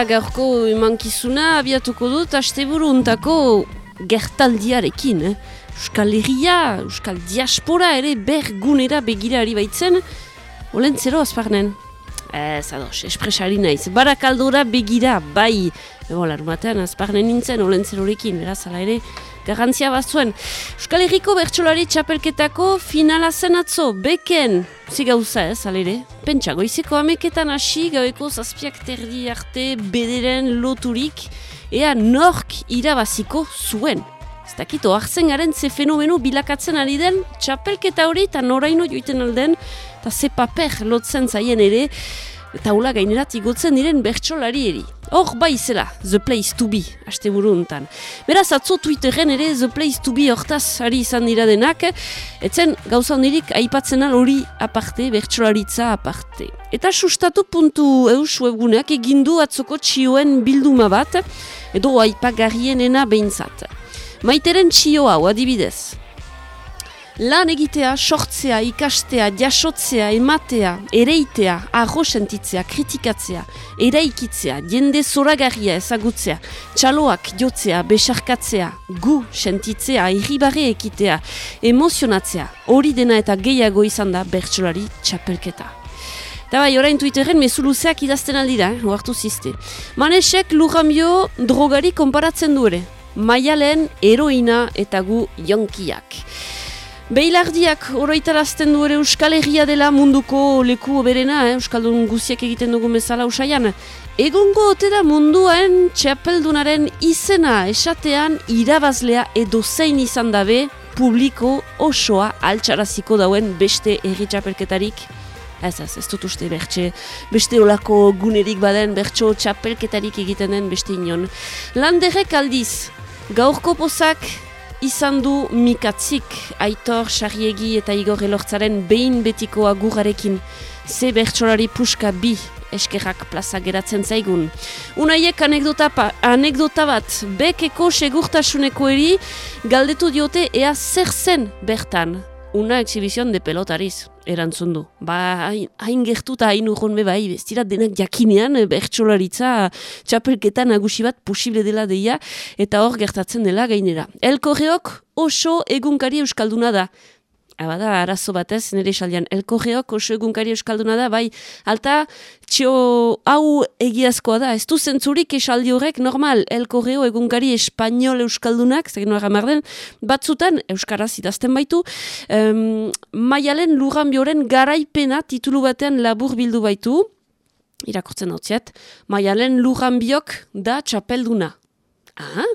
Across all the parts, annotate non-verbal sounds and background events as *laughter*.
Eta gaurko emankizuna abiatuko dut asteburu untako gertaldiarekin. Eh? Euskal Herria, Euskal Diaspora ere bergunera begirari baitzen, olentzero azparnen. Ez, ados, espresari naiz. Barakaldora begira, bai. Ego, larumatean, azparnen nintzen, olentzerorekin, beraz, ala ere, garantzia bat zuen. Euskal Herriko bertsolari txapelketako finala zen atzo, beken, zi gauza ez, alere. Pentsa, goizeko ameketan hasi, gaueko zazpiak terdi arte bederen loturik, ea nork irabaziko zuen. Ez dakito, hartzen garen ze fenomeno bilakatzen ari den, txapelketa hori eta noraino joiten alden, eta ze paper lotzen zaien ere, taula gainerat igotzen diren bertsolari eri. Hor bai zela, The Place to Be, haste buru untan. Beraz, atzo Twitteren ere The Place to Be hortaz ari izan dira denak, etzen gauza honirik aipatzen hori aparte, bertsolaritza aparte. Eta sustatu puntu eus webguneak egindu atzoko txioen bilduma bat, edo aipagarrienena behintzat. Maiteren txio hau, adibidez. Lan egitea, sortzea, ikastea, jasotzea, ematea, ereitea, arro kritikatzea, eraikitzea, jende zoragarria ezagutzea, txaloak jotzea, besarkatzea, gu sentitzea, irribarre ekitea, emozionatzea, hori dena eta gehiago izan da bertsolari txapelketa. Eta bai, orain Twitteren mezu luzeak idazten aldira, eh? oartu ziste. Manesek lujambio drogari konparatzen du ere. Maialen heroina eta gu jonkiak. Beilardiak oroitarazten du ere Euskal Herria dela munduko leku oberena, eh? Euskaldun guziak egiten dugu bezala usaian. Egongo ote da munduan txapeldunaren izena esatean irabazlea edo zein izan dabe publiko osoa altxaraziko dauen beste erri txapelketarik. Ez ez, ez dut uste bertxe, beste olako gunerik baden, bertxo txapelketarik egiten den beste inon. Landerek aldiz, gaurko pozak izan du mikatzik aitor, sarriegi eta igor elortzaren behin betiko agurarekin. Ze bertsolari puska bi eskerrak plaza geratzen zaigun. Unaiek anekdota, anekdota bat, bekeko segurtasuneko eri galdetu diote ea zer zen bertan una exhibizion de pelotariz, erantzun du. Ba, hain gertu eta hain urron be bai, bestira denak jakinean, eh, bertxolaritza txapelketan nagusi bat posible dela deia, eta hor gertatzen dela gainera. Elkorreok oso egunkari euskalduna da. Abada, arazo batez, nire saldian, elkorreok oso egunkari euskalduna da, bai, alta, txio, hau egiazkoa da, ez du zentzurik esaldi horrek, normal, elkorreo egunkari espainol euskaldunak, zegin marden, batzutan, euskaraz idazten baitu, um, maialen lurran garaipena titulu batean labur bildu baitu, irakurtzen hau maialen lurran da txapelduna. Aha,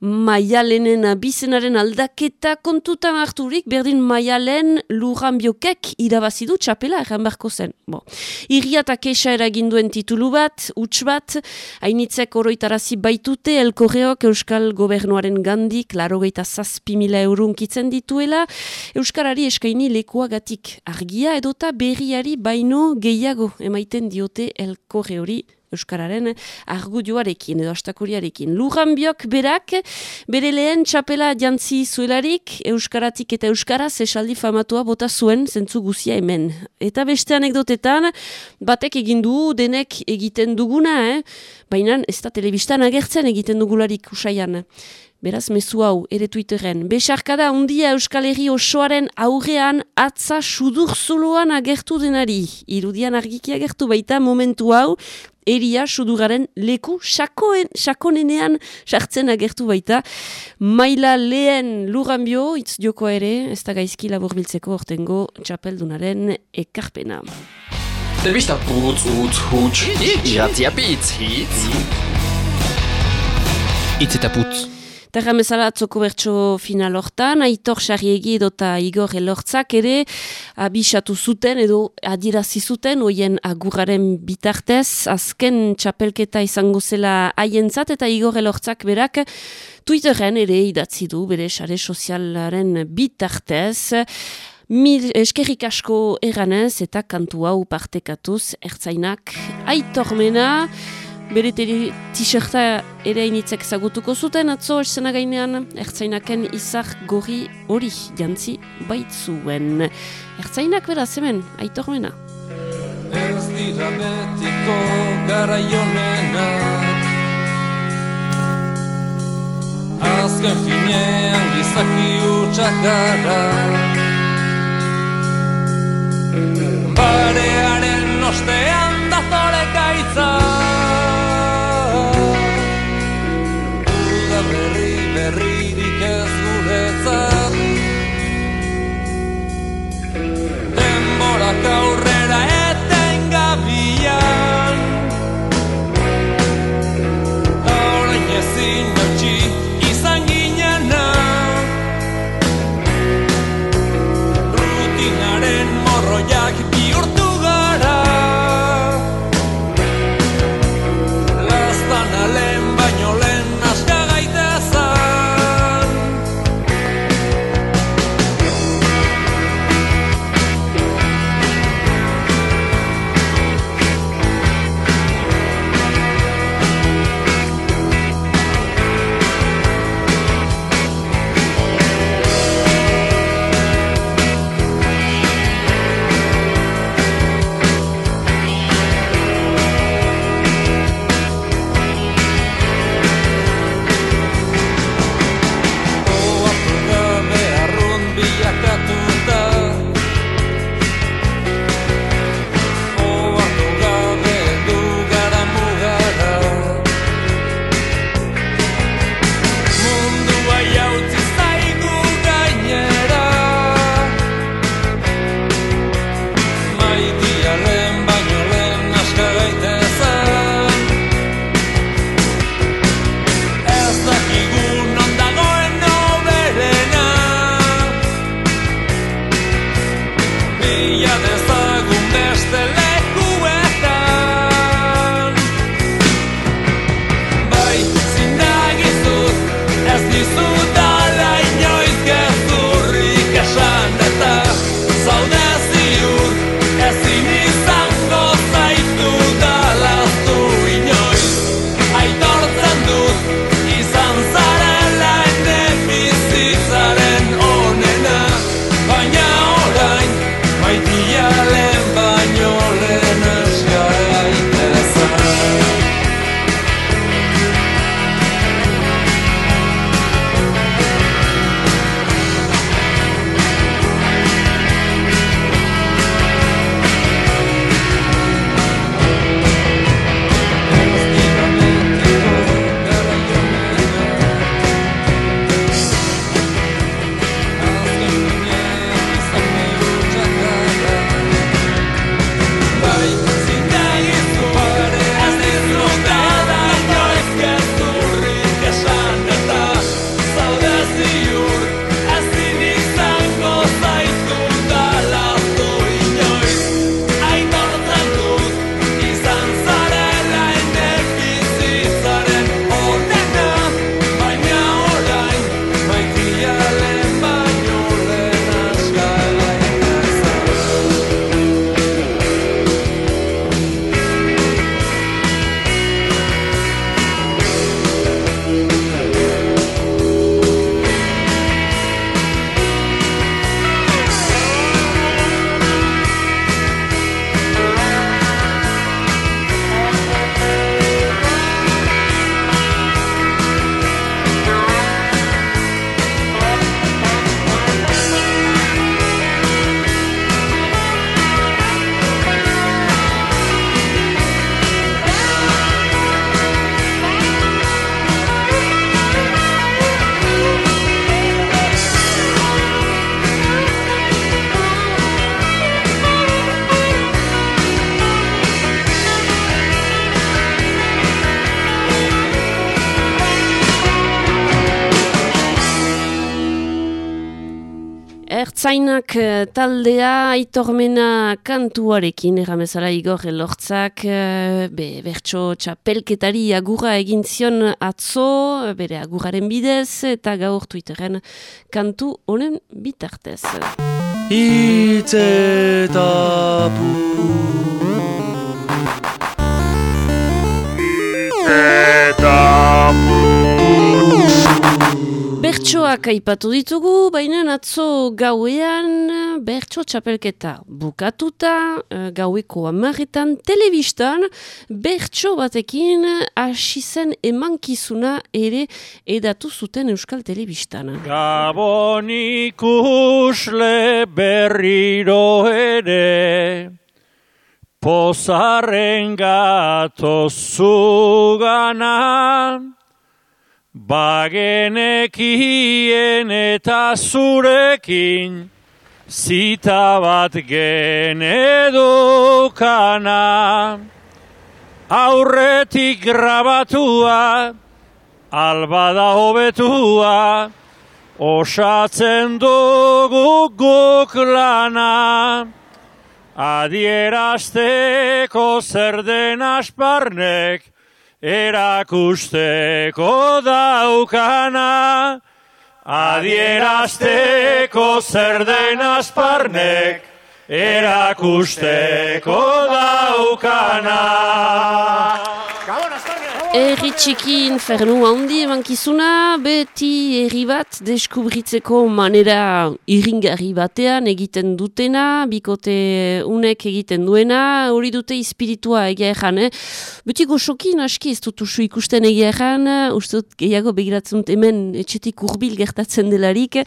maialenen abizenaren aldaketa kontutan harturik, berdin maialen lujan biokek irabazidu txapela erran beharko zen. Bo. Irriatak esa eraginduen titulu bat, huts bat, hainitzek oroitarazi baitute, elkorreok Euskal Gobernuaren gandik, laro geita zazpi mila eurunkitzen dituela, Euskarari eskaini lekuagatik argia edota berriari baino gehiago emaiten diote elkorre hori Euskararen argudioarekin edo astakuriarekin. Lujanbiok berak, bere lehen txapela jantzi zuelarik, Euskaratik eta Euskaraz esaldi famatua bota zuen zentzu guzia hemen. Eta beste anekdotetan, batek egin du denek egiten duguna, eh? baina ez da telebistan agertzen egiten dugularik usaian. Beraz, mezu hau, ere Twitteren. Besarkada undia Euskal Herri osoaren aurrean atza sudur zuloan agertu denari. Irudian argiki agertu baita momentu hau, eria suduraren leku sakoen, sakonenean sartzen agertu baita. Maila lehen luranbio, itz joko ere, ez da gaizki labur biltzeko ortengo txapeldunaren ekarpena. Telebista putz, utz, huts, iratzia pitz, hitz. Itz eta putz. Terra mesala atzoko bertso final hortan, aitor sarriegi edota igor elortzak ere abisatu zuten edo adirazi zuten oien aguraren bitartez, azken txapelketa izango zela haientzat eta igor elortzak berak Twitteren ere idatzi du bere sare sozialaren bitartez, Mil eskerrik asko eranez eta kantu hau partekatuz ertzainak aitormena, bere t-shirta ere initzek zagutuko zuten atzo esena gainean ertzainaken izar gorri hori jantzi baitzuen. Ertzainak beraz hemen, aitormena. Ez dira betiko garaionenak Azken finean gizaki utxak gara Barearen ostean dazore gaitza Ertzainak eh, taldea aitormena kantuarekin erramezala igor elortzak eh, be, bertso txapelketari agurra egin zion atzo bere agurraren bidez eta gaur Twitteren kantu honen bitartez. Hitz eta pu Bertsoak aipatu ditugu, baina atzo gauean bertso txapelketa bukatuta, eh, gaueko amarretan telebistan, bertso batekin hasi zen emankizuna ere edatu zuten Euskal Telebistan. Gabon ikusle berriro ere, pozarren gato zugana, bagenekien eta zurekin, zita bat genedukana, aurretik grabatua, albada hobetua, osatzen dugu guk lana. Adierazteko zer den asparnek, erakusteko daukana. Adierazteko zer den asparnek, erakusteko daukana. Erri txiki infernu handi emankizuna, beti herri bat deskubritzeko manera irringarri batean egiten dutena, bikote unek egiten duena, hori dute espiritua egia erran, eh? Beti goxokin aski ez dut usu ikusten egia erran, uste dut gehiago begiratzen hemen etxetik urbil gertatzen delarik,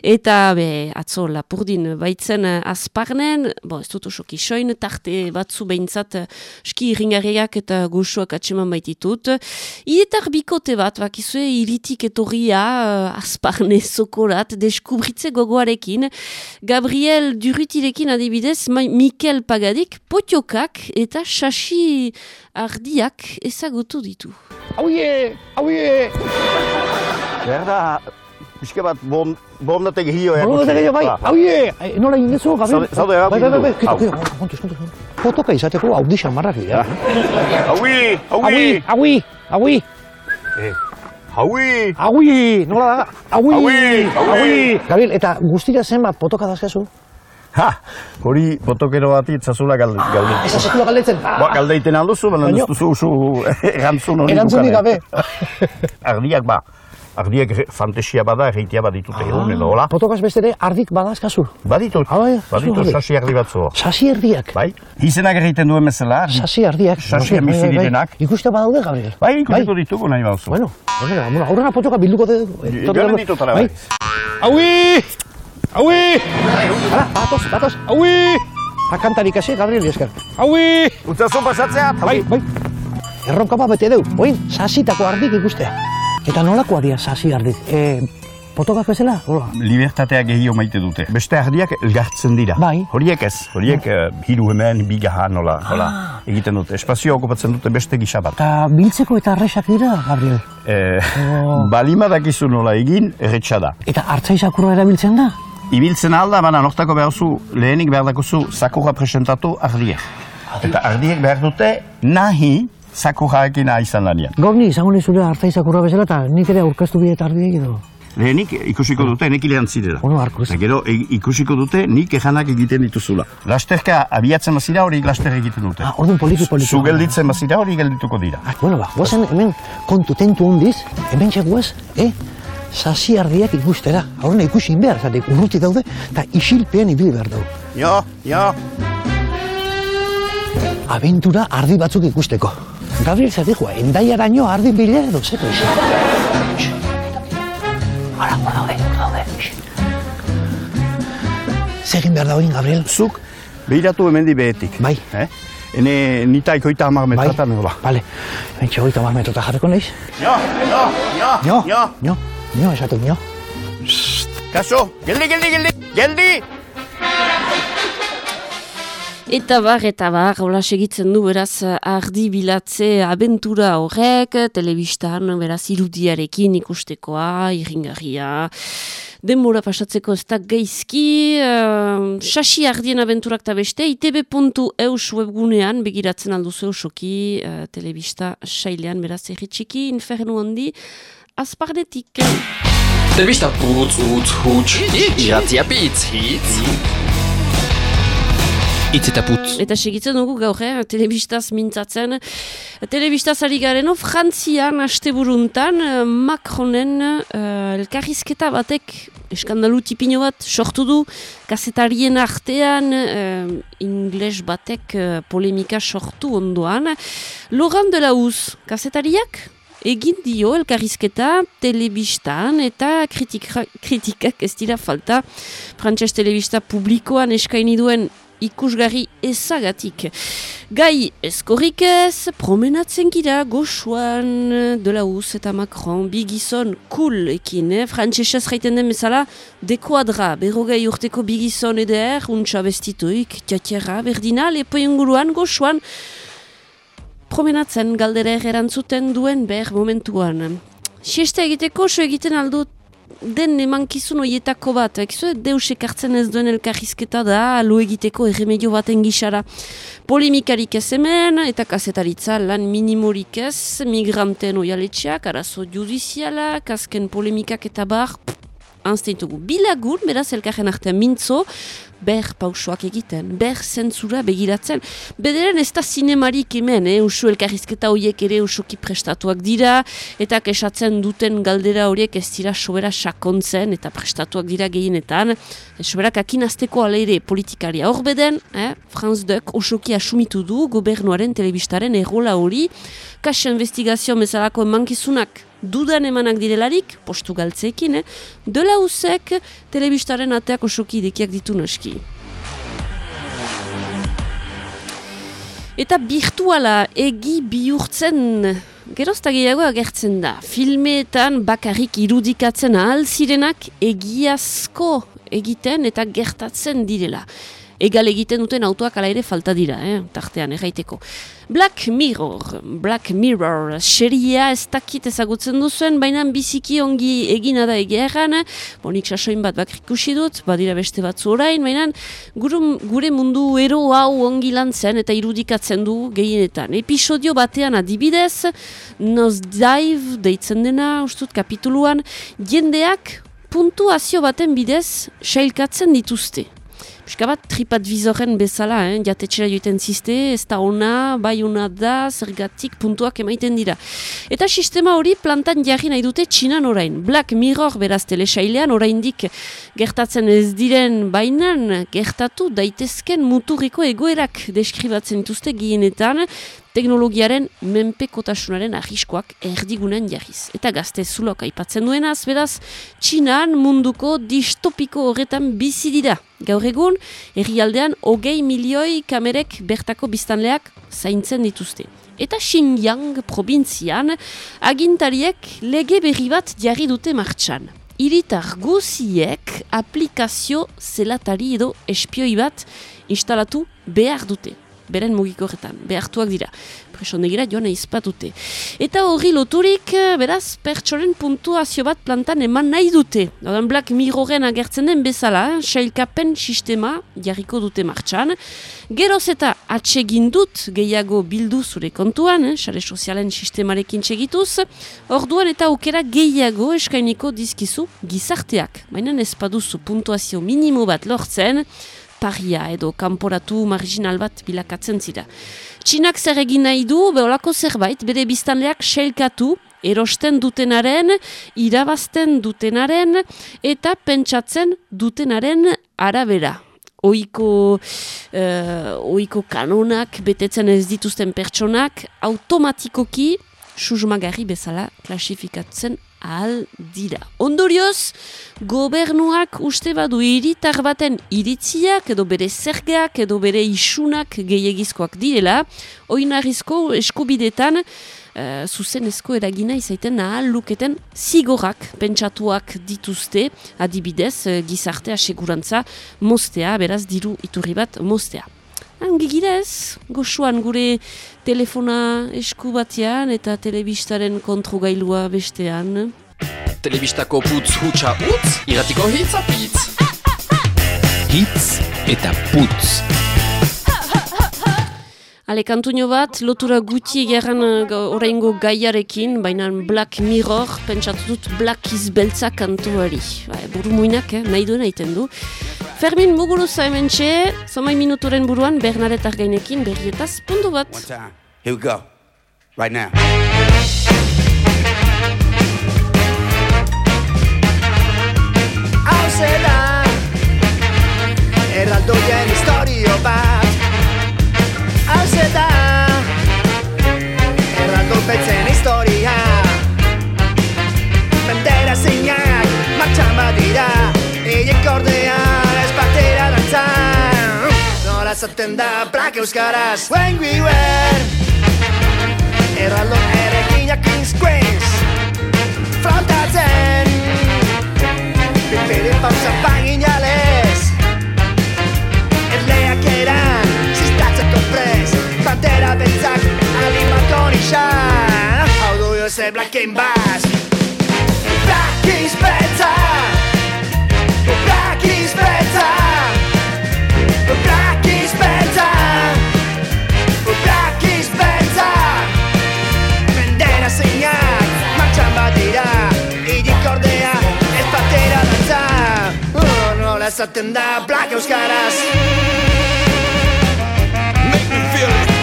eta be, atzo lapurdin baitzen azparnen, bo, ez dut usoki soin, tarte batzu behintzat ski irringarriak eta goxoak atseman baititut, Ietar bikote bat, bakizue, iritik etorria, uh, azparne zokorat, deskubritze gogoarekin. Gabriel Durutirekin adibidez, Ma Mikel Pagadik, potiokak eta sasi ardiak ezagutu ditu. Hauie, hauie! Pixka bat bon, bondategi hio Bondategi hio, bai, hauie! Nola ingezu, Gabriel? Zaude, Bai, bai, bai, bai, Hau. kito, kito, kontuz, kontuz, kontuz. Fotoka izateko audixan marrak dira. Haui, Haui, haui! haui, haui, Haui! haui, nola da? Haui, Haui, haui. Gabriel, eta guztira zenbat fotoka dazkazu? Ha! Hori botokero bati itzazula galde. galde. Ez azekula galdetzen. Ba, galdeiten alduzu, baina ez duzu usu *laughs* erantzun hori Erantzunik dukane. gabe. *laughs* Ardiak ba, ardiak re- fantasia bada, erreitea baditute egun edo, hola? Fotokaz beste ere ardik badazkazu. Baditut, Ah, bai, baditut, zu, sasi ardi batzu. Sasi erdiak. Bai? Izenak egiten duen bezala, Sasi erdiak. Sasi Bai, bai, bizi bai. direnak. Ikuste badaude, Gabriel. bai, ikusiko ditugu nahi bauzu. Bueno, bueno, aurrena potxoka bilduko de... Joan ditut bai. Haui! Haui! Hala, batoz, batoz. Haui! Akantarik hasi, Gabriel esker. Haui! Utzazu pasatzea, Bai, bai. Erronka bat bete deu, oin, sasitako ardik ikustea. Eta nolako adia sasi ardik? E, potokak bezala? Hola. libertatea gehio maite dute. Beste ardiak elgartzen dira. Bai. Horiek ez, horiek eh, hiru hemen, bigahan, nola, nola, egiten dute. Espazio okupatzen dute beste gisa bat. Eta biltzeko eta arresak dira, Gabriel. Eh, Oh. *laughs* balima dakizu nola egin, erretxa da. Eta hartzaizakurra erabiltzen da? Ibiltzen alda, baina nortako behar zu, lehenik behar dakuzu sakurra presentatu ardiek. Eta ardiek behar dute nahi sakurraekin izan lanian. Gaur ni izango nizule hartzaizakurra bezala eta nik ere aurkeztu bide eta ardiek edo. Lehenik ikusiko dute, nekilean zirela. Ono harko ez. Eta gero e- ikusiko dute nik ejanak egiten dituzula. Lasterka abiatzen bazira hori laster egiten dute. Ah, orduan poliki poliki. Zu gelditzen bazira hori geldituko dira. Ah, bueno, ba, guazen hemen kontu tentu hondiz, hemen txeguaz, eh? Sasi ardiak ikustera. Horren ikusi behar, zate, urruti daude, eta isilpean ibili behar daude. Jo, jo. Abentura ardi batzuk ikusteko. Gabriel zate joa, endaiaraino ardi bila edo zeko iso. Hala, hor daude, hor daude. Zegin behar dauin, Gabriel? Zuk behiratu hemendi behetik. Bai. Eh? Ene nita ikoita hamar Bai, metratan nola. Bale, bentsa hogeita mar metrota jarriko naiz. Jo, jo, jo, Nio, jo. nio, nio, esatu nio. Kaso, geldi, geldi, geldi, geldi! Eta bar, eta bar, hola segitzen du beraz ardi bilatze abentura horrek, telebistan beraz irudiarekin ikustekoa, irringarria, denbora pasatzeko ez da geizki, uh, sasi ardien abenturak eta beste, itb.eus webgunean begiratzen alduzu eusoki uh, telebista sailean beraz erritxiki, infernu handi, azparnetik. Telebista putz, utz, huts, iratzia bitz, hitz. Itz eta putz. Eta segitzen dugu gaur, eh? telebistaz mintzatzen. Telebistaz ari gareno, Frantzian, asteburuntan, eh, Macronen uh, elkarrizketa batek eskandalu tipino bat sortu du, kazetarien artean, uh, ingles batek uh, polemika sortu ondoan. Laurent de la Uz, kazetariak? Egin dio elkarrizketa telebistan eta kritika, kritikak ez dira falta. Frantses telebista publikoan eskaini duen ikusgarri ezagatik. Gai eskorrik ez, promenatzen gira goxuan de la Uz eta Macron, bi gizon cool ekin, eh? frantzesez jaiten den bezala, dekoadra, berrogei urteko bi gizon eder, untsa bestituik, tiatierra, berdina, lepo inguruan goxuan, promenatzen galdera erantzuten duen behar momentuan. Siesta egiteko, so egiten aldut den emankizun oietako bat, ekizu, deus ekartzen ez duen elkarrizketa da, lo egiteko erremedio baten gixara. Polemikarik ez hemen, eta kasetaritza lan minimorik ez, migranten oialetxeak, arazo judizialak, azken polemikak eta bar, anzteitugu. Bilagun, beraz, elkarren artean mintzo, ber pausoak egiten, ber zentzura begiratzen. Bederen ez da zinemarik hemen, eh? usu elkarrizketa horiek ere usuki prestatuak dira, eta kesatzen duten galdera horiek ez dira sobera sakontzen, eta prestatuak dira gehienetan. Sobera kakin azteko aleire politikaria hor beden, eh? Franz Duk usuki asumitu du gobernuaren telebistaren errola hori, kasia investigazio bezalako emankizunak dudan emanak direlarik, postu galtzeekin, eh? dela usek telebistaren ateak osoki idekiak ditu naski. Eta birtuala egi bihurtzen gerozta gehiago agertzen da. Filmeetan bakarrik irudikatzen ahal zirenak egiazko egiten eta gertatzen direla egal egiten duten autoak ala ere falta dira, eh, tartean erraiteko. Black Mirror, Black Mirror, seria ez dakit ezagutzen duzuen, baina biziki ongi egina da egeran, bonik sasoin bat bakrikusi dut, badira beste batzu orain, baina gure mundu ero hau ongi lan zen eta irudikatzen du gehienetan. Episodio batean adibidez, Nose Dive deitzen dena, ustut kapituluan, jendeak puntuazio baten bidez sailkatzen dituzte. Piska bat, tripadvisoren bezala, eh? jatetxera joiten ziste, ez da ona, bai ona da, zergatik puntuak emaiten dira. Eta sistema hori plantan jarri nahi dute txinan orain. Black Mirror beraz telesailean oraindik gertatzen ez diren bainan gertatu daitezken muturriko egoerak deskribatzen dituzte gienetan, teknologiaren menpekotasunaren ahiskoak erdigunen jarriz. Eta gazte zulok aipatzen duenaz, beraz, txinan munduko distopiko horretan bizi dira. Gaur egun, herrialdean hogei milioi kamerek bertako biztanleak zaintzen dituzte. Eta Xinjiang probintzian, agintariek lege berri bat jarri dute martxan. Iritar guziek aplikazio zelatari edo espioi bat instalatu behar dute beren mugikorretan, behartuak dira. Presondegira joan eizpatute. Eta hori loturik, beraz, pertsoren puntuazio bat plantan eman nahi dute. Odan Black Mirroren agertzen den bezala, sailkapen sistema jarriko dute martxan. Geroz eta atsegin dut gehiago bildu zure kontuan, eh, sare sozialen sistemarekin txegituz, orduan eta aukera gehiago eskainiko dizkizu gizarteak. Baina ez paduzu puntuazio minimo bat lortzen, paria edo kanporatu marginal bat bilakatzen zira. Txinak zer egin nahi du, beholako zerbait, bere biztanleak selkatu, erosten dutenaren, irabazten dutenaren, eta pentsatzen dutenaren arabera. Oiko, uh, oiko kanonak, betetzen ez dituzten pertsonak, automatikoki, susmagarri bezala klasifikatzen ahal dira. Ondorioz, gobernuak uste badu iritar baten iritziak edo bere zergeak edo bere isunak gehiagizkoak direla, oinarrizko eskubidetan uh, zuzenezko eragina izaiten ahal luketen zigorak pentsatuak dituzte, adibidez, uh, gizarte asegurantza mostea, beraz diru iturri bat mostea. Angigirez, goxuan gure telefona esku batean eta telebistaren kontrogailua bestean. Telebistako putz hutsa utz, iratiko hitz apitz. Hitz eta putz. Ale, kantuño bat, lotura guti egeran oraingo gaiarekin, baina Black Mirror, pentsatu dut Black Izbeltza kantuari. Ba, buru muinak, eh? nahi duen egiten du. Fermin Muguruza hemen txe, zomai minuturen buruan Bernadetar gainekin berrietaz puntu bat. One time. Here we go. Right now. Hauze da Erraldoien historio bat Hauze da Erraldo betzen historia Bandera zeinak martxan badira Eiek ordea Zaten da plak euskaraz. When we were Erraldo erekinak Kings Queens Frontatzen. Bere pausa paginales Erleak eran Ziztatzeko prez Bandera beltzak Alimako nixan Hau du ze black and oh, Nola esaten da Black euskaraz Make me feel it.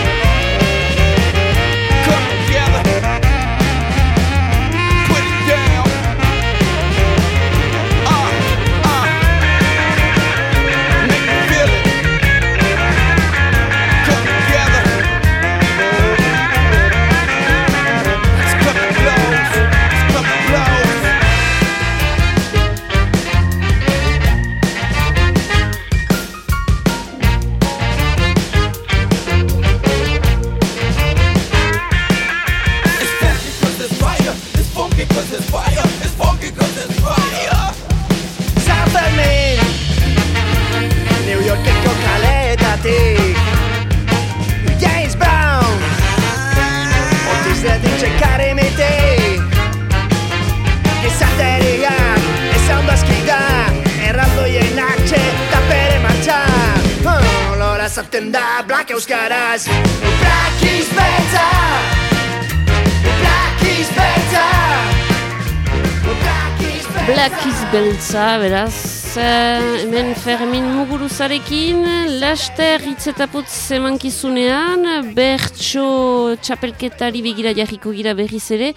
Beltza, beraz, eh, hemen Fermin Muguruzarekin, laster hitzetaputz emankizunean, bertso txapelketari begira jarriko gira berriz ere,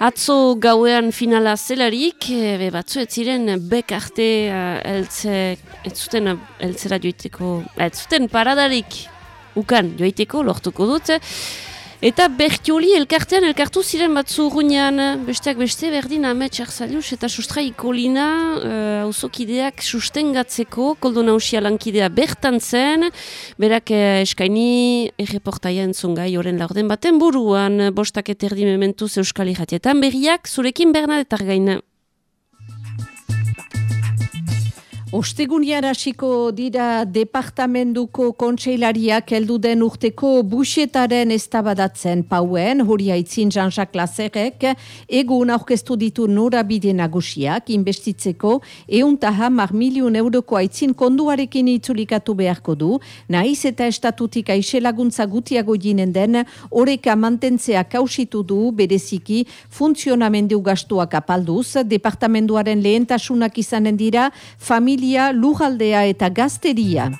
atzo gauean finala zelarik, be batzu ez ziren bek arte eh, eltze, ez zuten zuten paradarik. Ukan joiteko, lortuko dut, Eta Bertioli elkartean elkartu ziren batzu urruñan, besteak beste berdin Amet Arzalius eta sustrai kolina uh, sustengatzeko, koldo nausia lankidea bertan zen, berak eh, eskaini erreportaia entzun gai oren laurden baten buruan, bostak eterdi mementuz euskal irratietan berriak, zurekin Bernadetar gaina. Ostegunian hasiko dira departamentuko kontseilariak heldu den urteko buxetaren eztabadatzen pauen, hori haitzin Jean-Jacques Lazerek, egun aurkeztu ditu norabide nagusiak, investitzeko, eunta hamar milion euroko aitzin konduarekin itzulikatu beharko du, naiz eta estatutik aixe laguntza gutiago jinen den, oreka mantentzea kausitu du, bereziki, funtzionamendu gastuak apalduz, departamentuaren lehentasunak izanen dira, familia lujaldea eta gazteria.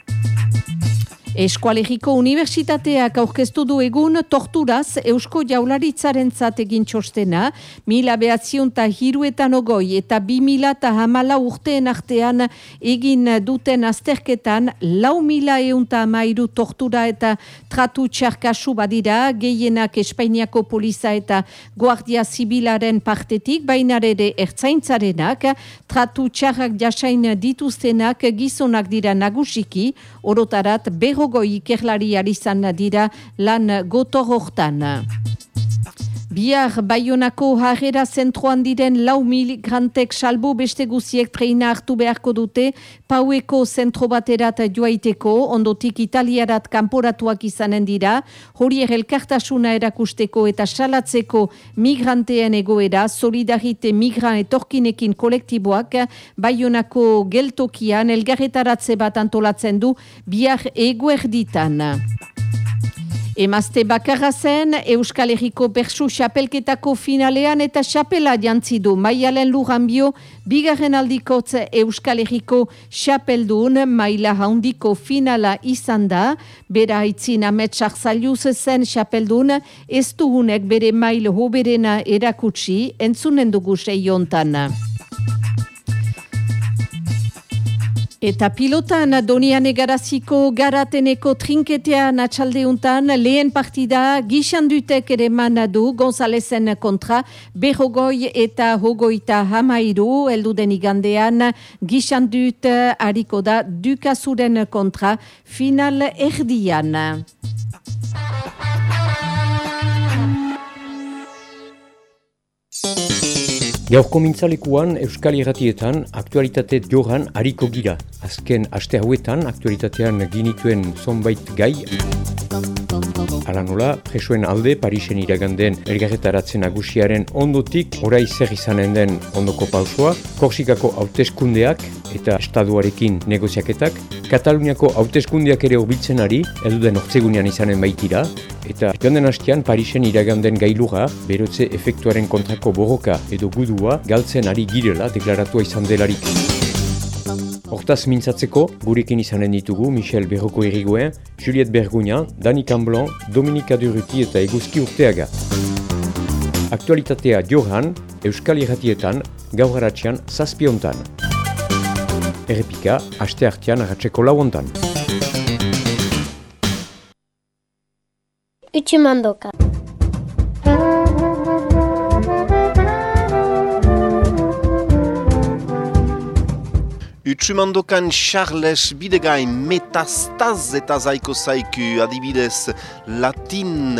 Eskualegiko Unibertsitateak aurkeztu du egun torturaz Eusko Jaularitzaren egin txostena, mila behatzion eta hiruetan ogoi eta bi mila eta hamala urteen artean egin duten azterketan lau mila eunta amairu tortura eta tratu txarkasu badira, gehienak Espainiako poliza eta Guardia Zibilaren partetik, baina ere ertzaintzarenak, tratu txarrak jasain dituztenak gizonak dira nagusiki, orotarat berrogoi ikerlari izan dira lan gotor hortan. Bihar Baionako harrera zentroan diren lau migrantek salbo beste guziek treina hartu beharko dute paueko zentro baterat joaiteko, ondotik italiarat kanporatuak izanen dira, horiek elkartasuna erakusteko eta salatzeko migranteen egoera, solidarite migran etorkinekin kolektiboak Baionako geltokian elgarretaratze bat antolatzen du bihar eguerditan. Emazte bakarra zen, Euskal Herriko Bersu xapelketako finalean eta xapela jantzidu maialen lujanbio, bigarren aldikotz Euskal Herriko xapeldun maila haundiko finala izan da, bera haitzin ametsak zailuz zen xapeldun, ez duhunek bere mail hoberena erakutsi, entzunen dugu seiontan. Eta pilotan Donian egaraziko garateneko trinketean atxaldeuntan lehen partida gixan dutek ere manadu Gonzalezen kontra behogoi eta hogoita hamairu elduden igandean gixan dut hariko da dukazuren kontra final erdian. Gaurko mintzalekuan Euskal Irratietan aktualitate joran hariko gira. Azken aste hauetan aktualitatean ginituen zonbait gai. Hala nola, presoen alde Parisen iraganden elgarretaratzen agusiaren ondotik orai zer izanen den ondoko pausoa, Korsikako hauteskundeak eta estaduarekin negoziaketak, Kataluniako hauteskundeak ere hobitzen ari, eduden ortsegunean izanen baitira, eta joan den hastian Parisen iraganden gailura, berotze efektuaren kontrako borroka edo gudua galtzen ari girela deklaratua izan delarik. Hortaz mintzatzeko, gurekin izanen ditugu Michel Berroko Irigoen, Juliette Bergugna, Dani Camblon, Dominika Duruti eta Eguzki Urteaga. Aktualitatea johan, Euskal Irratietan, gaur haratzean zazpiontan. Errepika, aste hartian arratseko lauontan. Utsumandoka. Utsumandokan Charles Bidegain metastaz eta zaiko zaiku adibidez latin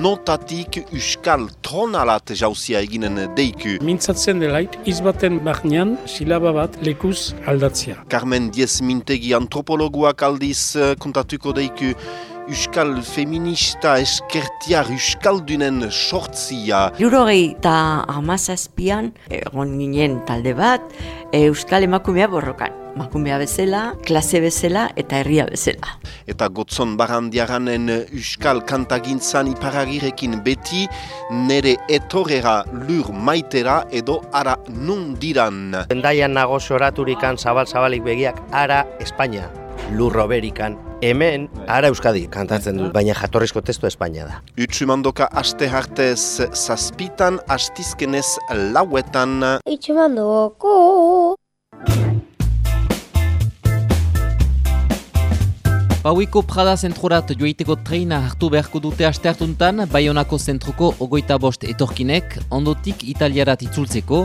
notatik uskal tronalat jauzia eginen deiku. Mintzatzen delait, izbaten barnean silaba bat lekuz aldatzia. Carmen Diez Mintegi antropologuak aldiz eh, kontatuko deiku Euskal feminista eskertiar Euskaldunen sortzia. Jurogei eta amazazpian, egon ginen talde bat, Euskal emakumea borrokan. Emakumea bezala, klase bezala eta herria bezala. Eta gotzon barandiaranen Euskal kantagintzan iparagirekin beti, nere etorera lur maitera edo ara nun diran. Endaian nago soraturikan zabal-zabalik begiak ara Espainia, lurro berikan hemen ara Euskadi kantatzen dut, baina jatorrizko testu Espainia da. Utsumandoka aste hartez zazpitan, astizkenez lauetan. Utsumandoko. Pauiko Prada zentrorat joiteko treina hartu beharko dute aste hartuntan, Bayonako zentroko ogoita bost etorkinek, ondotik italiarat itzultzeko,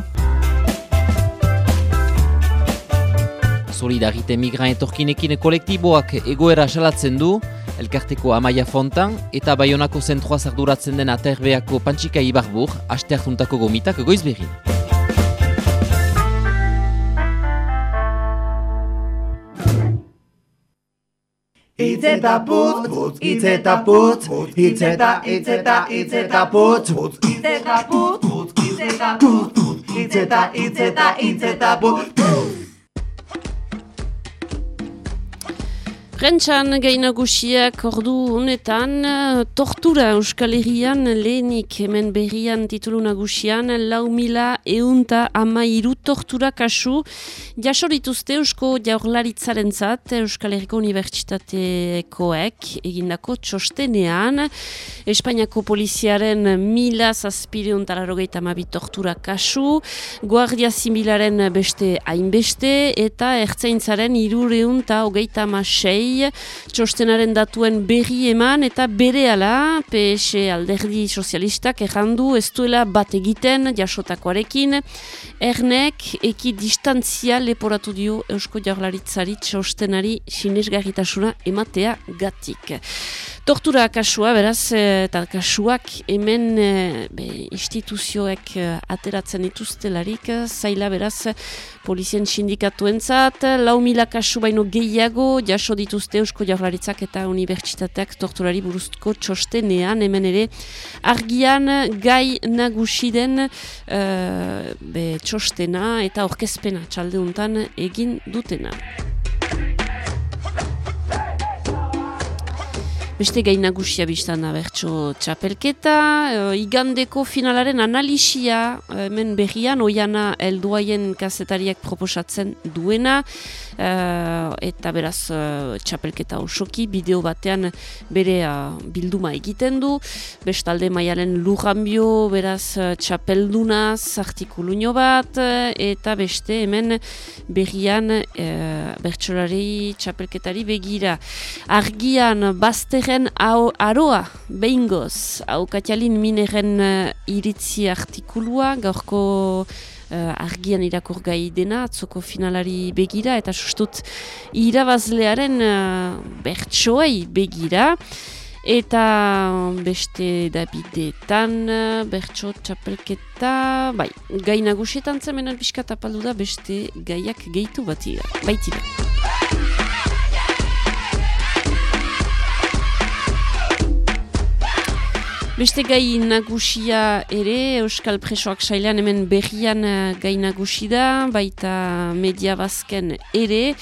Solidarite Migran etorkinekin kolektiboak egoera salatzen du, elkarteko Amaia Fontan eta Bayonako zentroa zarduratzen den aterbeako Pantsika Ibarbur, aste hartuntako gomitak goiz behin. Itzeta putz, putz, itzeta putz, itzeta, itzeta, itzeta putz, putz, itzeta putz, itzeta putz, itzeta, itzeta, itzeta putz, Prentxan gainagusiak ordu honetan, tortura Euskal Herrian lehenik hemen berrian titulu nagusian, lau mila eunta ama iru tortura kasu, jasorituzte Eusko jaurlaritzaren zat, Euskal Herriko Unibertsitatekoek egindako txostenean, Espainiako poliziaren mila zazpireun talarogeita amabi tortura kasu, Guardia Zibilaren beste hainbeste, eta ertzaintzaren irureun eta hogeita amasei txostenaren datuen berri eman eta bere ala PS alderdi sozialistak errandu ez duela bat egiten jasotakoarekin ernek eki distantzia leporatu dio Eusko Jaurlaritzari txostenari sinesgarritasuna ematea gatik. Tortura kasua, beraz, eta kasuak hemen be, instituzioek ateratzen dituztelarik, zaila beraz, polizien sindikatuentzat, lau mila kasu baino gehiago, jaso dituzte Eusko Jaurlaritzak eta Unibertsitateak torturari buruzko txostenean, hemen ere, argian gai nagusiden uh, be, txostena eta orkezpena txaldeuntan egin dutena. Beste gain nagusia biztan da bertso txapelketa, eh, igandeko finalaren analisia. Eh, hemen berrian, oiana elduaien kazetariak proposatzen duena, eh, eta beraz eh, txapelketa osoki, bideo batean bere eh, bilduma egiten du, bestalde maialen lujambio, beraz txapeldunaz artikuluño bat, eta beste hemen berrian eh, bertsolari txapelketari begira. Argian bazterren aroa behingoz, hau katialin mineren uh, iritzi artikulua, gaurko uh, argian irakur gai dena, atzoko finalari begira, eta sustut irabazlearen uh, bertsoei begira. Eta beste Davidetan, uh, bertso txapelketa, bai, gai nagusietan zemen albiskat apaldu da beste gaiak gehitu batira, baitira. Beste gai nagusia ere, Euskal Presoak sailean hemen berrian eh, gai nagusi da, baita media bazken ere,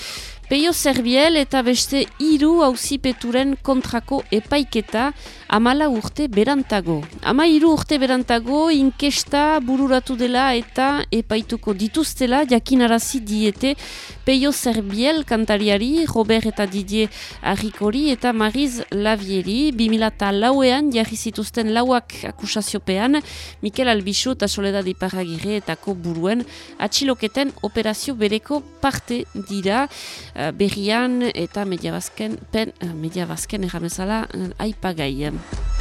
Peio Zerbiel eta beste hiru auzipeturen kontrako epaiketa amala urte berantago. Ama hiru urte berantago inkesta bururatu dela eta epaituko dituztela jakinarazi diete Peio Zerbiel kantariari, Robert eta Didier Arrikori eta Mariz Lavieri. 2000 lauean jarri zituzten lauak akusaziopean Mikel Albizu eta Soledad Iparragirre eta buruen atxiloketen operazio bereko parte dira uh, berrian eta media bazken, pen, uh, media bazken erramezala uh, aipagai.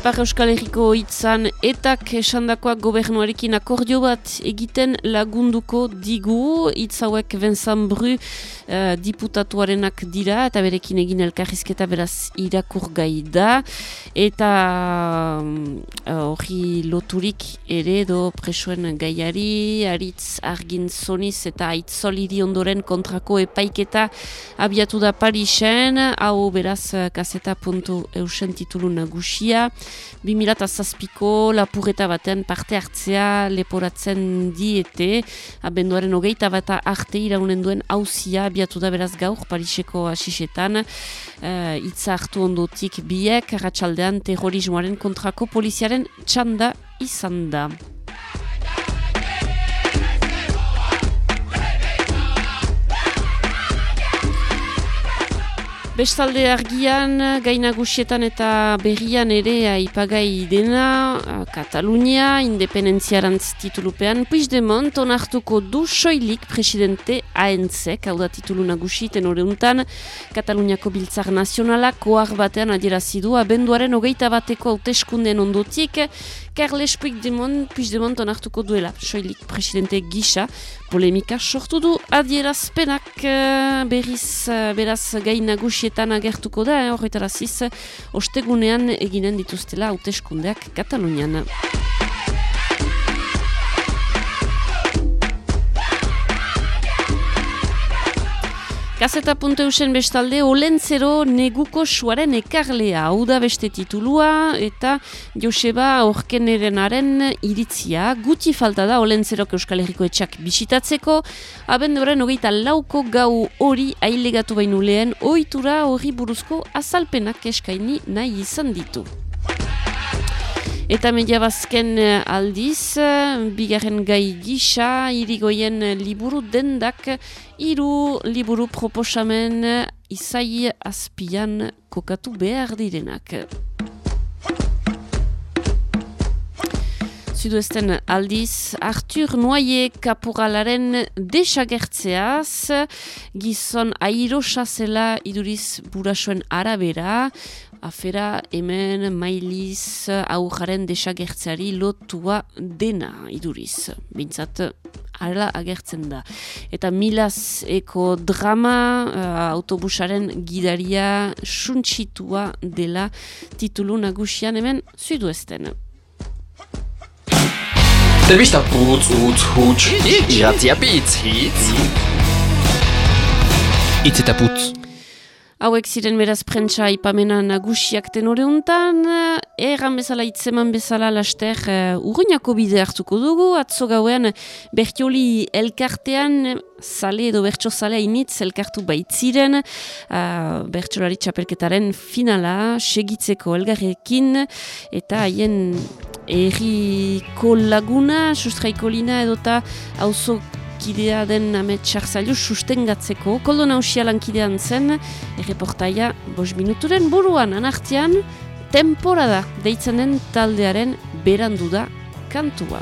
Ipar Euskal Herriko hitzan etak esandakoak gobernuarekin akordio bat egiten lagunduko digu, hitz hauek Vincent Bru uh, diputatuarenak dira eta berekin egin elkarrizketa beraz irakur gai da. Eta hori uh, loturik ere do presoen gaiari, aritz argin zoniz eta aitzoliri ondoren kontrako epaiketa abiatu da Parisen, hau beraz kaseta puntu eusen titulu nagusia, 2008ko lapurreta baten parte hartzea leporatzen diete, abenduaren hogeita bat arte iraunen duen hauzia abiatu da beraz gaur Pariseko asisetan, uh, itza hartu ondotik biek, ratxaldean terrorismoaren kontrako poliziaren txanda izan da. Bestalde argian, gainagusietan eta berrian ere aipagai dena, Katalunia, independentziarantz titulupean, Puigdemont onartuko du soilik presidente ANC, hau da titulu nagusiten horeuntan, Kataluniako biltzar nazionala, koar batean adierazidu, abenduaren hogeita bateko hauteskunden ondotik, Carles Puigdemont, Puigdemont onartuko duela, soilik presidente gisa, polemika sortu du adierazpenak berriz beraz gain nagusietan agertuko da, eh, horretaraziz ostegunean eginen dituztela hauteskundeak Katalunian. Gazeta punte usen bestalde, olentzero neguko suaren ekarlea, hau da beste titulua, eta Joseba Orkenerenaren iritzia, guti falta da olentzerok Euskal Herriko etxak bisitatzeko, abendoren hogeita lauko gau hori ailegatu bainu lehen, ohitura hori buruzko azalpenak eskaini nahi izan ditu. Eta media bazken aldiz, bigarren gai gisa, irigoien liburu dendak, hiru liburu proposamen izai azpian kokatu behar direnak. Zuduesten aldiz, Artur Noie kapuralaren desagertzeaz, gizon airosa zela iduriz burasoen arabera, afera hemen mailiz aujaren desagertzeari lotua dena iduriz. Bintzat, arela agertzen da. Eta milaz eko drama uh, autobusaren gidaria suntsitua dela titulu nagusian hemen zuduesten. Telebista putz, utz, huts, iratzia bitz, hitz. Itz eta putz. Hauek ziren beraz prentsa ipamena nagusiak tenore untan, erran bezala itzeman bezala laster uh, urruñako bide hartuko dugu, atzo gauean bertioli elkartean, zale edo bertso zalea initz elkartu baitziren, uh, bertsolari txapelketaren finala, segitzeko elgarrekin, eta haien erriko laguna, sustraiko lina edota hauzo kidea den ametsak zailu sustengatzeko. Koldo nausia lankidean zen, erreportaia bos minuturen buruan anartian, temporada deitzen den taldearen berandu da kantua.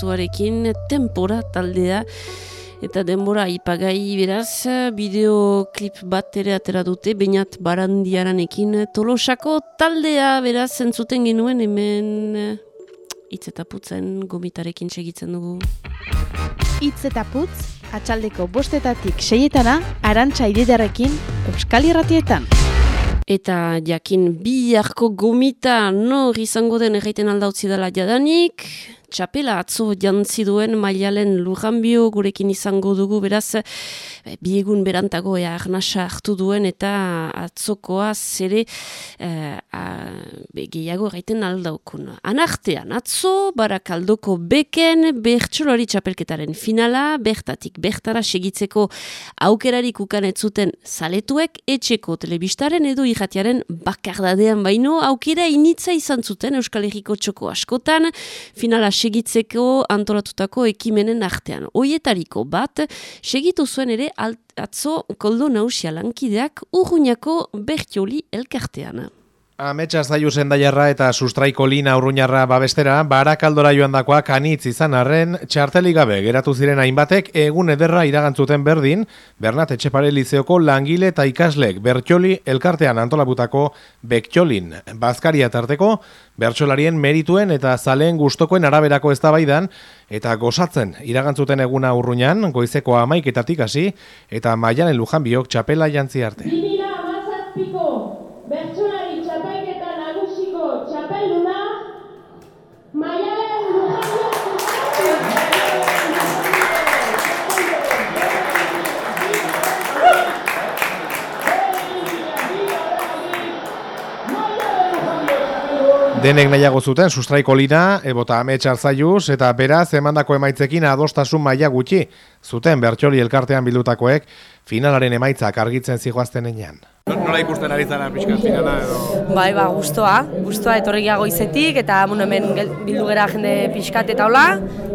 Kantuarekin, tempora taldea, eta denbora ipagai beraz, bideoklip bat ere atera dute, bainat barandiaranekin tolosako taldea beraz zentzuten genuen hemen hitz eta putzen gomitarekin segitzen dugu. Hitz eta putz, atxaldeko bostetatik seietana, arantxa ididarekin, Euskal Irratietan. Eta jakin bi harko gomita nor izango den erraiten aldautzi dela jadanik, txapela atzo jantzi duen maialen lujanbio gurekin izango dugu beraz e, bi egun berantago ea arnasa hartu duen eta atzokoa zere e, gehiago erraiten aldaukun. Anartean, atzo barakaldoko beken bertxolari txapelketaren finala, bertatik bertara segitzeko aukerarik ukanetzuten zaletuek etxeko telebistaren edo irratiaren bakardadean baino aukera initza izan zuten Euskal Herriko txoko askotan, finala segitzeko antolatutako ekimenen artean. Hoietariko bat, segitu zuen ere atzo koldo nausia lankideak urruñako bertioli elkartean. Ametsa zaiu zendaiarra eta sustraiko lina urruñarra babestera, barakaldora joan dakoak anitz izan arren, txartelik gabe geratu ziren hainbatek egun ederra iragantzuten berdin, Bernat Etxepare Lizeoko langile eta ikaslek bertxoli elkartean antolabutako bektxolin. Bazkaria tarteko, bertxolarien merituen eta zaleen gustokoen araberako eztabaidan eta gozatzen iragantzuten eguna urruñan, goizeko amaiketatik hasi eta maianen lujan biok txapela jantzi arte. Denek nahiago zuten sustraiko lina, ebota ametxar zaiuz, eta beraz emandako emaitzekin adostasun maila gutxi. Zuten bertxoli elkartean bildutakoek finalaren emaitzak argitzen zigoazten enean. Nola ikusten ari zara pixka finala edo? Bai, ba, guztua, guztua etorrikia goizetik, eta bueno, hemen bildu gera jende pixkat eta hola,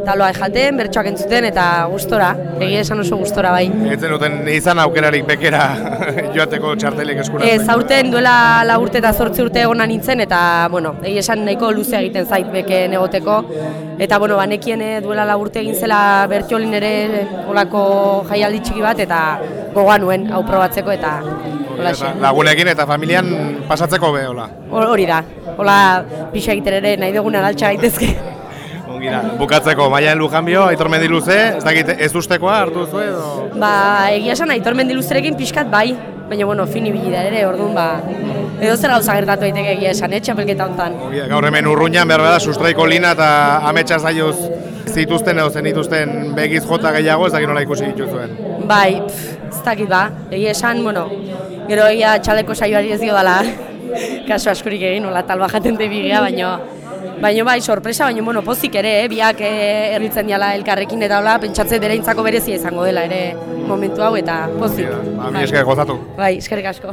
eta loa jaten, bertsoak entzuten, eta gustora, egia esan oso gustora bai. Etzen duten izan aukerarik bekera *laughs* joateko txartelik eskura? Ez, aurten duela la urte eta zortzi urte egonan nintzen, eta bueno, egia esan nahiko luzea egiten zait beke negoteko, eta bueno, banekien duela la urte egin zela bertxolin ere olako jaialdi txiki bat, eta gogoan nuen hau probatzeko, eta Lagunekin eta familian pasatzeko be, hola? Hori da, hola pixa egiten ere nahi dugun altxa gaitezke. *laughs* Ongira, bukatzeko, Maialen Lujanbio, Aitor Mendiluze, ez dakit ez ustekoa hartu zu edo? Ba, egia esan Aitor Mendiluzerekin pixkat bai, baina bueno, fini da ere, orduan ba, edo zer gauza gertatu daiteke egia esan, eh, txapelketa honetan. Gaur hemen urruñan behar bada, sustraiko lina eta ametsa zaioz zituzten edo zenituzten begiz jota gehiago, ez dakit nola ikusi dituzuen. Bai, ez dakit ba, egia esan, bueno, gero egia txaleko saioari ez dio dela *laughs* kaso askorik egin, nola talba jaten debigia, baina Baina bai, sorpresa, baina bueno, pozik ere, eh? biak eh, erritzen diala elkarrekin eta hola, pentsatze dere intzako berezia izango dela ere momentu hau eta pozik. Ba, mi esker gozatu. Bai, eskerrik asko.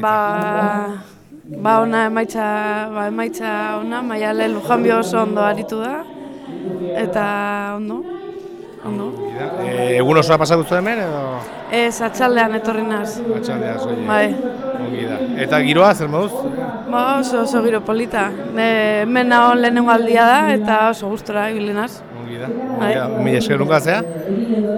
Ba, ba ona emaitza, ba emaitza ona, maiale lujanbio oso ondo aritu da, eta ondo, ondo. E, egun osoa pasatu zuen hemen edo? Ez, atxaldean etorri naz. Atxaldean, zoi. Bai. Ongi da. Eta giroa, zer moduz? Ba, oso, oso giro polita. Ne, hemen nago lehenengo aldia da eta oso gustora ibili naz. Ongi da. Bai. Mi esker nunca zea?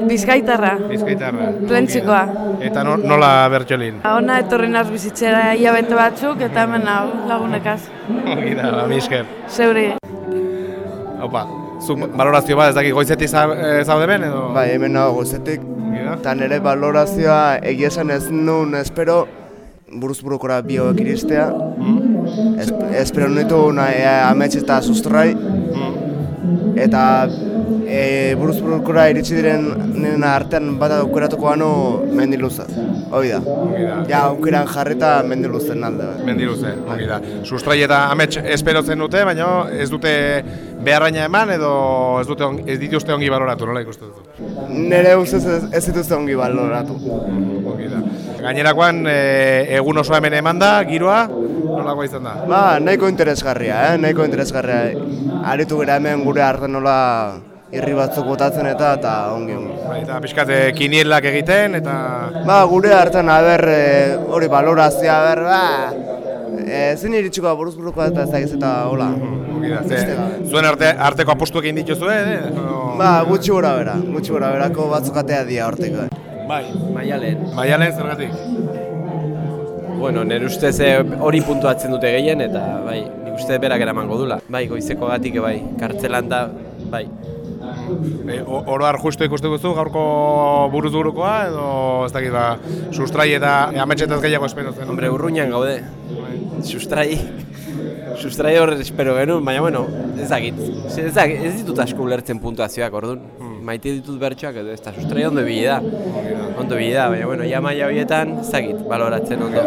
Bizkaitarra. Bizkaitarra. Plentzikoa. Eta no, nola bertxolin? Ona etorri naz bizitzera hilabete batzuk eta hemen nago lagunekaz. Ongi da, ba, mi esker. Zeuri. Opa, zu balorazio bat ez dakit goizetik zaude ben edo? Bai, hemen nago goizetik. Eta nire balorazioa egia esan ez nuen espero buruz burukora bi hauek iristea. Mm. Es, espero nitu nahi amets eta sustrai. Eta e, buruz burukora iritsi diren nire artean bat aukeratuko gano mendiluzaz. Hoi da. Ja, aukeran jarreta mendiluzen alde. Mendiluze, hori da. Sustrai eta amets espero zen dute, baina ez dute beharraina eman edo ez dute on, ez dituzte ongi baloratu, nola ikusten duzu? Nere ustez ez, ez dituzte ongi baloratu. Ongi da. Gainerakoan e, egun oso hemen eman da, giroa, nolakoa izan da? Ba, nahiko interesgarria, eh? nahiko interesgarria. Aritu gara hemen gure arte nola irri batzuk botatzen eta eta ongi ongi. Ba, eta pixkat kinielak egiten eta... Ba, gure hartan aber hori balorazioa aber, ba, e, zin iritsiko buruz burukoa eta ez eta hola. Ongi da, ze, zuen arte, arteko apostuak egin dituzue, eh? Ba, gutxi gora bera, gutxi gora berako batzuk atea dira horteko. Bai, Maialen. Maialen zergatik? Bueno, nire ustez eh, hori puntuatzen dute gehien eta bai, nik uste berak eramango dula. Bai, goizeko gatik bai, kartzelan da, bai. E, oro har justu ikusten duzu gaurko buruz burukoa edo ez dakit ba, sustrai eta ametxetaz gehiago espero zen. Hombre, urruñan gaude. Sustrai, sustrai hor espero genuen, baina bueno, ez dakit. Ez, ez, dakit, ez ditut asko ulertzen puntuazioak, orduan. Maite ditut bertsoak edo ez da sustrai ondo ibili da. Ondo ibili da, baina bueno, ja maila horietan, ez dakit, baloratzen ondo.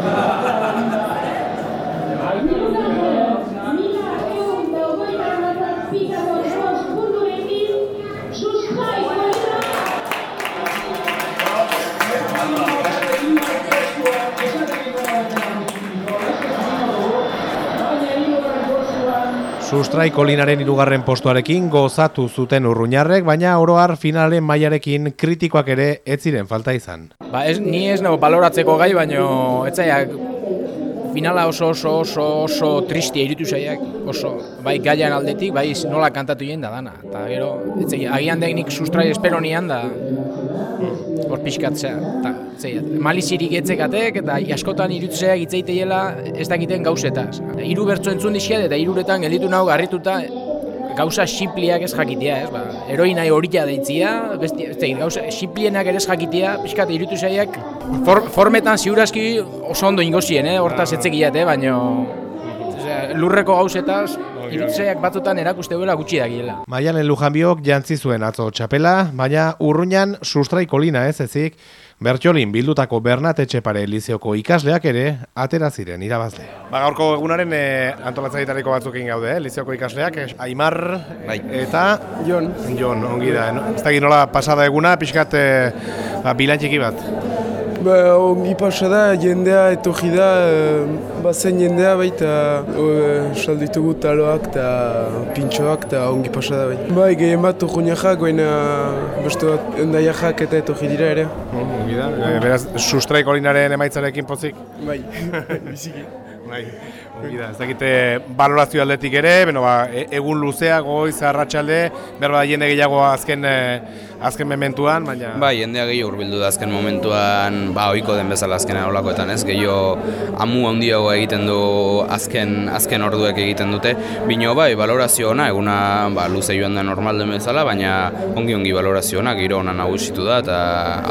Sustrai kolinaren irugarren postuarekin gozatu zuten urruñarrek, baina oroar finalen mailarekin kritikoak ere ez ziren falta izan. Ba, ez, ni ez nago baloratzeko gai, baino etzaiak finala oso oso oso oso tristia irutu zaiak, oso, bai gaian aldetik, bai nola kantatu jen da dana. Eta gero, etzai, agian da nik sustrai espero nian da, hor pixkatzea. Eta, etzai, malizirik etzekatek eta askotan irutzea gitzeiteiela ez dakiten gauzetaz. Hiru bertso entzun dizkiat eta hiruretan gelditu nago garrituta gauza simpliak ez jakitea, ez, ba, heroina horita deitzia, ez dakit, gauza simplienak ere ez jakitea, pixkat irutu zaiak, for, formetan ziurazki oso ondo ingozien, eh, hortaz etzekiat, eh, baino, lurreko gauzetaz, zaiak batzutan erakuste duela gutxi dakiela. Maialen Lujanbiok jantzi zuen atzo txapela, baina urruñan sustrai kolina ez ezik, Bertxolin bildutako Bernat Etxepare Lizeoko ikasleak ere atera ziren irabazle. Ba, gaurko egunaren e, antolatzailetariko batzuk egin gaude, eh? Lizeoko ikasleak, eh, Aimar eta Jon. Jon, ongi da. No? Ez dakit nola pasada eguna, pixkat e, ba, bilantxiki bat. Ba, ongi pasa da, jendea etorri da, e, bazen jendea baita e, salditugu taloak eta pintxoak eta ongi pasa da baita. Bai, gehien bat urruñajak, baina beste bat endaiajak eta etorri dira ere. Ongi da, e, beraz, sustrai kolinaren emaitzarekin pozik. Bai, *laughs* *laughs* biziki. Bai, ongi da, ez dakite balorazio aldetik ere, beno, ba, e- egun luzea, goiz, arratsalde, berba jende gehiago azken, azken mementuan, baina... Bai, jendea gehiago hurbildu da azken momentuan, ba, ohiko den bezala azken olakoetan, ez? Gehiago amu handiago egiten du azken azken orduek egiten dute. Bino bai, balorazio ona, eguna ba, luze joan da normal den bezala, baina ongi ongi balorazio ona, giro ona nagusitu da eta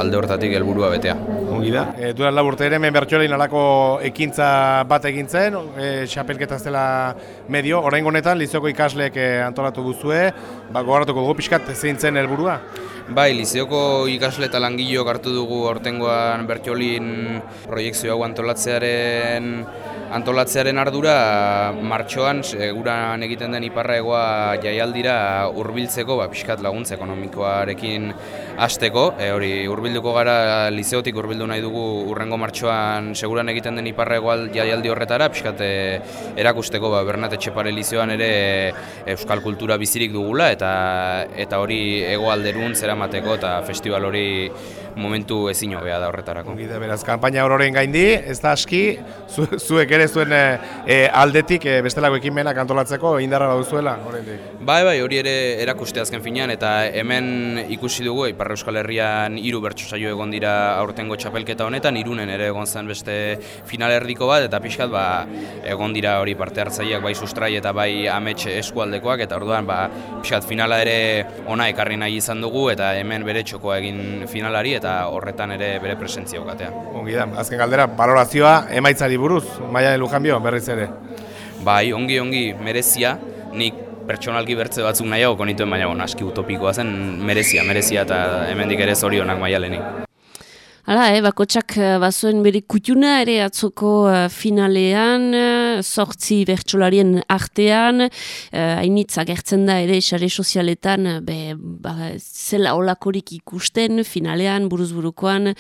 alde hortatik helburua betea. Ongi da. E, duela laburte ere, hemen bertxolein alako ekintza bat egin zen, e, xapelketa zela medio, orain honetan lizoko ikasleek e, antolatu duzue, ba, gogoratuko dugu pixkat zein zen helburua. Bai, lizeoko ikasle eta langileok hartu dugu hortengoan bertxolin proiektzio hau antolatzearen antolatzearen ardura martxoan seguran egiten den iparraegoa jaialdira hurbiltzeko ba pixkat laguntza ekonomikoarekin hasteko. E, hori hurbilduko gara lizeotik hurbildu nahi dugu urrengo martxoan seguran egiten den iparraegoa jaialdi horretara pixkat e, erakusteko ba Bernat Etxepare lizeoan ere e, euskal kultura bizirik dugula eta eta hori hegoalderun zeramateko eta festival hori momentu ezin hobea da horretarako. Ongi da, beraz, kanpaina ororen gaindi, ez da aski, zu, zuek ere zuen e, aldetik e, bestelako ekimenak antolatzeko indarra duzuela, oraindik. Bai, bai, hori ere erakuste azken finean, eta hemen ikusi dugu, Ipar Euskal Herrian hiru bertso saio egon dira aurtengo txapelketa honetan, irunen ere egon zen beste final erdiko bat, eta pixkat ba, egon dira hori parte hartzaileak bai sustrai eta bai amets eskualdekoak, eta orduan ba, pixkat finala ere ona ekarri nahi izan dugu, eta hemen bere txokoa egin finalari, eta horretan ere bere presentzia okatea. Ongi da, azken galdera, balorazioa emaitzari buruz, maia Lujanbio, berriz ere. Bai, ongi ongi merezia, nik pertsonalki bertze batzuk nahiago konituen, baina bon, aski utopikoa zen merezia, merezia eta hemendik ere zorionak maialeni. Hala, eh, bakotsak eh, bazuen bere kutuna ere atzoko eh, finalean, eh, sortzi bertsolarien artean, eh, hainitz agertzen da ere sare sozialetan, eh, be, ba, zela olakorik ikusten finalean, buruzburukoan,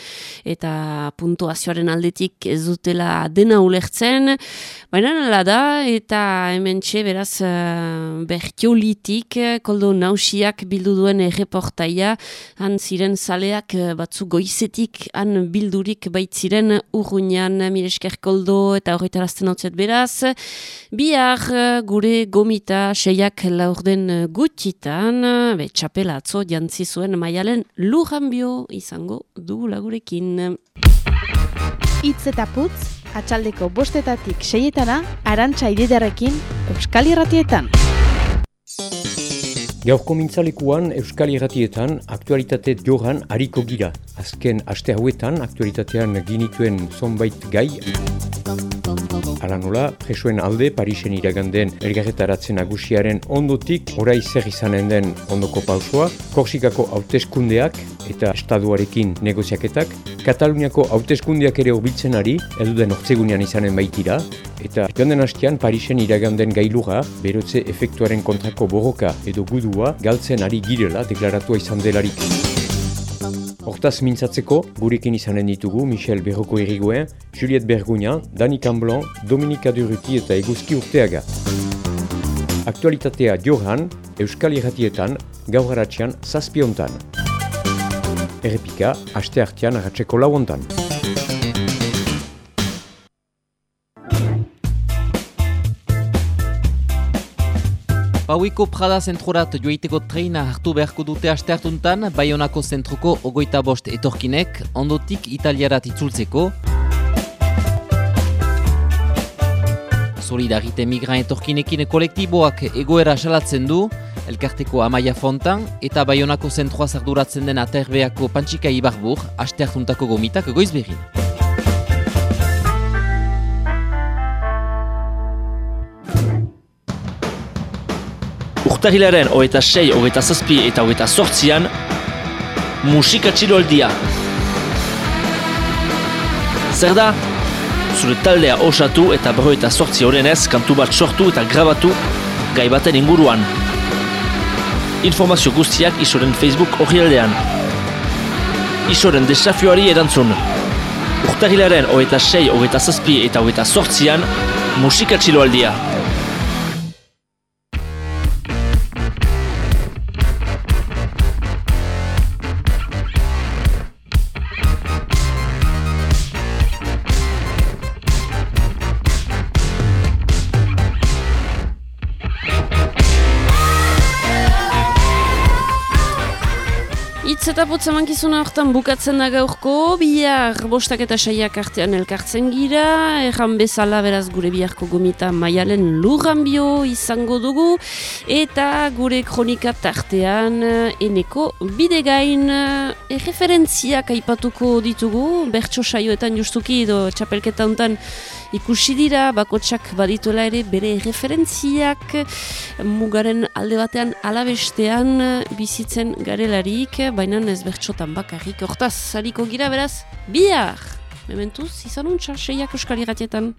eta puntuazioaren aldetik ez dutela dena ulertzen, baina nala da, eta hemen txe beraz eh, bertiolitik, eh, koldo nausiak bildu duen erreportaia, han ziren zaleak eh, batzu goizetik han bildurik baitziren urruñan miresker koldo eta horretarazten hau beraz. Bihar gure gomita seiak laurden gutitan, be, txapela atzo jantzi zuen maialen lujanbio izango du lagurekin. Itz eta putz, atxaldeko bostetatik seietana, arantxa ididarekin, Euskal Irratietan. Gaurko mintzalekuan Euskal Irratietan aktualitate joran hariko gira. Azken aste hauetan aktualitatean ginituen zonbait gai. Hala nola, presoen alde Parisen iraganden elgarretaratzen agusiaren ondotik orai zer izanen den ondoko pausoa, Korsikako hauteskundeak eta estaduarekin negoziaketak, Kataluniako hauteskundeak ere hobitzen ari, eduden ortzegunean izanen baitira, eta joan hastian Parisen iraganden gailura, berotze efektuaren kontrako borroka edo gudua galtzen ari girela deklaratua izan delarik. Hortaz mintzatzeko, gurekin izanen ditugu Michel Berroko Irigoen, Juliette Bergugna, Dani Camblon, Dominika Duruti eta Eguzki Urteaga. Aktualitatea Johan, Euskal Irratietan, gaur haratzean zazpiontan. Errepika, aste hartian arratseko lauontan. Pauiko Prada zentrorat joiteko treina hartu beharko dute aste hartuntan, Bayonako zentroko ogoita bost etorkinek, ondotik italiarat itzultzeko. Solidarite migran etorkinekin kolektiboak egoera salatzen du, elkarteko Amaia Fontan, eta Bayonako zentroa zarduratzen den aterbeako Pantxika Ibarbur, aste hartuntako gomitak goiz Urtahilaren hogeita sei, hogeita zazpi eta hogeita sortzian musika txiroldia. Zer da? Zure taldea osatu eta berro eta sortzi horrenez kantu bat sortu eta grabatu gai baten inguruan. Informazio guztiak isoren Facebook hori aldean. Isoren desafioari erantzun. Urtahilaren hogeita sei, hogeita zazpi eta hogeita sortzian musika txiloaldia. Eta putza mankizuna hortan bukatzen da gaurko, bihar bostak eta saiak artean elkartzen gira, erran bezala beraz gure biharko gomita maialen lurran bio izango dugu, eta gure kronika tartean eneko bidegain erreferentziak aipatuko ditugu, bertso saioetan justuki edo txapelketa hontan ikusi dira, bakotsak badituela ere bere referentziak mugaren alde batean alabestean bizitzen garelarik, baina ez bertxotan bakarrik. Hortaz, hariko gira beraz, bihar! Mementuz, izan untxa, seiak euskal irratietan.